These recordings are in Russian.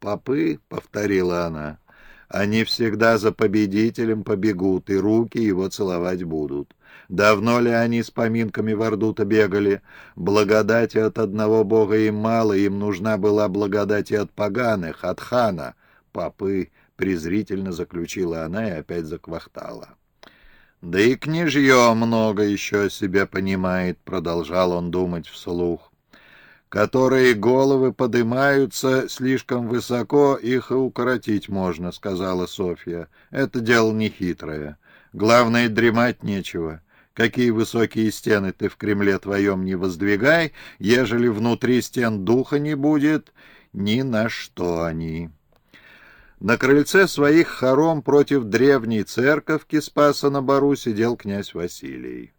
попы», — повторила она, — «они всегда за победителем побегут, и руки его целовать будут. Давно ли они с поминками в Орду-то бегали? Благодати от одного бога им мало, им нужна была благодать и от поганых, от хана. Попы презрительно заключила она и опять заквахтала. «Да и княжье много еще о себе понимает», — продолжал он думать вслух. «Которые головы подымаются слишком высоко, их и укоротить можно», — сказала Софья. «Это дело нехитрое. Главное, дремать нечего. Какие высокие стены ты в Кремле твоем не воздвигай, ежели внутри стен духа не будет, ни на что они». На крыльце своих хором против древней церковки Спаса на Бару сидел князь Василий.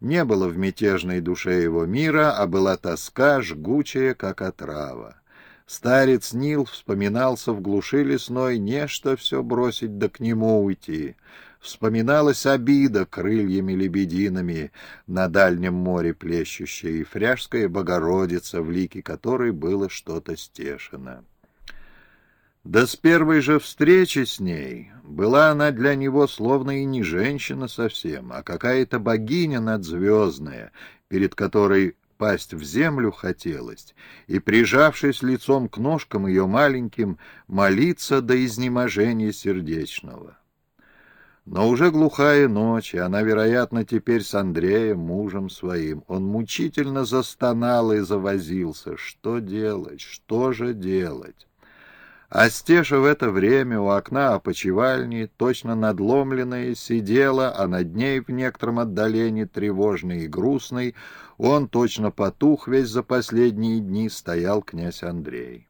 Не было в мятежной душе его мира, а была тоска, жгучая, как отрава. Старец Нил вспоминался в глуши лесной, нечто все бросить да к нему уйти. Вспоминалась обида крыльями лебединами на дальнем море плещущая и фряжская Богородица, в лике которой было что-то стешено. Да с первой же встречи с ней была она для него словно и не женщина совсем, а какая-то богиня надзвездная, перед которой пасть в землю хотелось, и, прижавшись лицом к ножкам ее маленьким, молиться до изнеможения сердечного. Но уже глухая ночь, и она, вероятно, теперь с Андреем, мужем своим. Он мучительно застонал и завозился. Что делать? Что же делать? А Стеша в это время у окна опочивальни, точно надломленная, сидела, а над ней в некотором отдалении, тревожный и грустный, он точно потух весь за последние дни, стоял князь Андрей.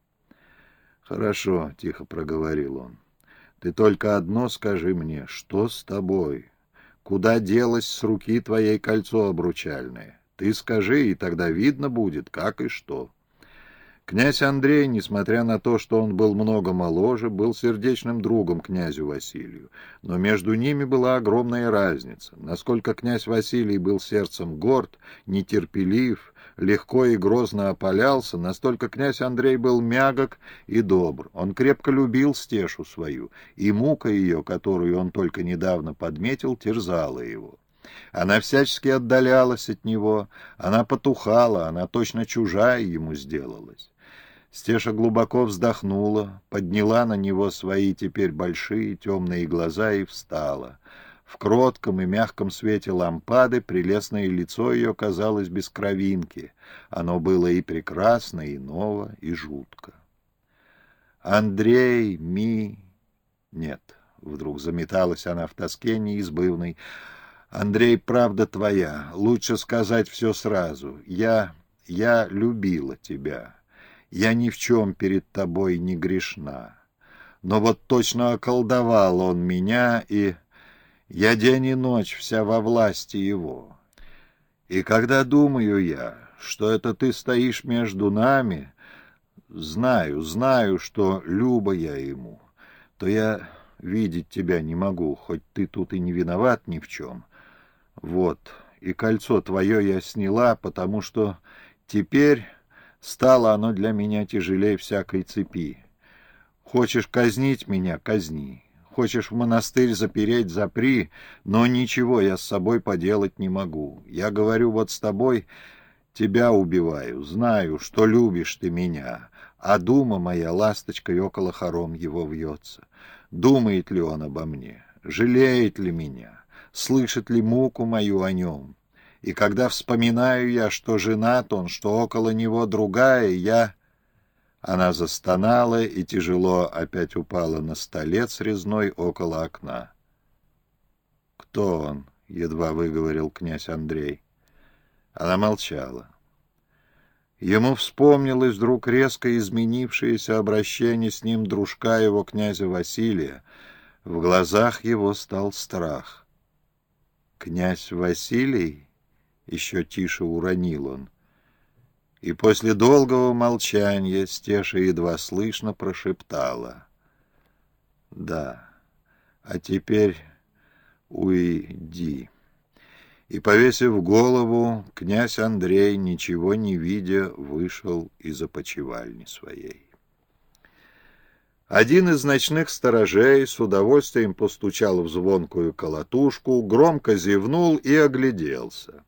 «Хорошо», — тихо проговорил он, — «ты только одно скажи мне, что с тобой? Куда делось с руки твоей кольцо обручальное? Ты скажи, и тогда видно будет, как и что». Князь Андрей, несмотря на то, что он был много моложе, был сердечным другом князю Василию. Но между ними была огромная разница. Насколько князь Василий был сердцем горд, нетерпелив, легко и грозно опалялся, настолько князь Андрей был мягок и добр. Он крепко любил стешу свою, и мука ее, которую он только недавно подметил, терзала его. Она всячески отдалялась от него, она потухала, она точно чужая ему сделалась. Стеша глубоко вздохнула, подняла на него свои теперь большие темные глаза и встала. В кротком и мягком свете лампады прелестное лицо ее казалось без кровинки. Оно было и прекрасно, и ново, и жутко. «Андрей, Ми...» «Нет», — вдруг заметалась она в тоске неизбывной. «Андрей, правда твоя. Лучше сказать все сразу. Я... я любила тебя» я ни в чем перед тобой не грешна. Но вот точно околдовал он меня, и я день и ночь вся во власти его. И когда думаю я, что это ты стоишь между нами, знаю, знаю, что люба я ему, то я видеть тебя не могу, хоть ты тут и не виноват ни в чем. Вот, и кольцо твое я сняла, потому что теперь Стало оно для меня тяжелее всякой цепи. Хочешь казнить меня — казни. Хочешь в монастырь запереть — запри, но ничего я с собой поделать не могу. Я говорю вот с тобой, тебя убиваю, знаю, что любишь ты меня, а дума моя ласточкой около хором его вьется. Думает ли он обо мне? Жалеет ли меня? Слышит ли муку мою о нем? И когда вспоминаю я, что женат он, что около него другая, я... Она застонала и тяжело опять упала на столец резной около окна. «Кто он?» — едва выговорил князь Андрей. Она молчала. Ему вспомнилось вдруг резко изменившееся обращение с ним дружка его князя Василия. В глазах его стал страх. «Князь Василий?» Еще тише уронил он. И после долгого молчания Стеша едва слышно прошептала. «Да, а теперь уйди». И, повесив голову, князь Андрей, ничего не видя, вышел из опочивальни своей. Один из ночных сторожей с удовольствием постучал в звонкую колотушку, громко зевнул и огляделся.